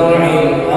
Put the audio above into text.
خاضعين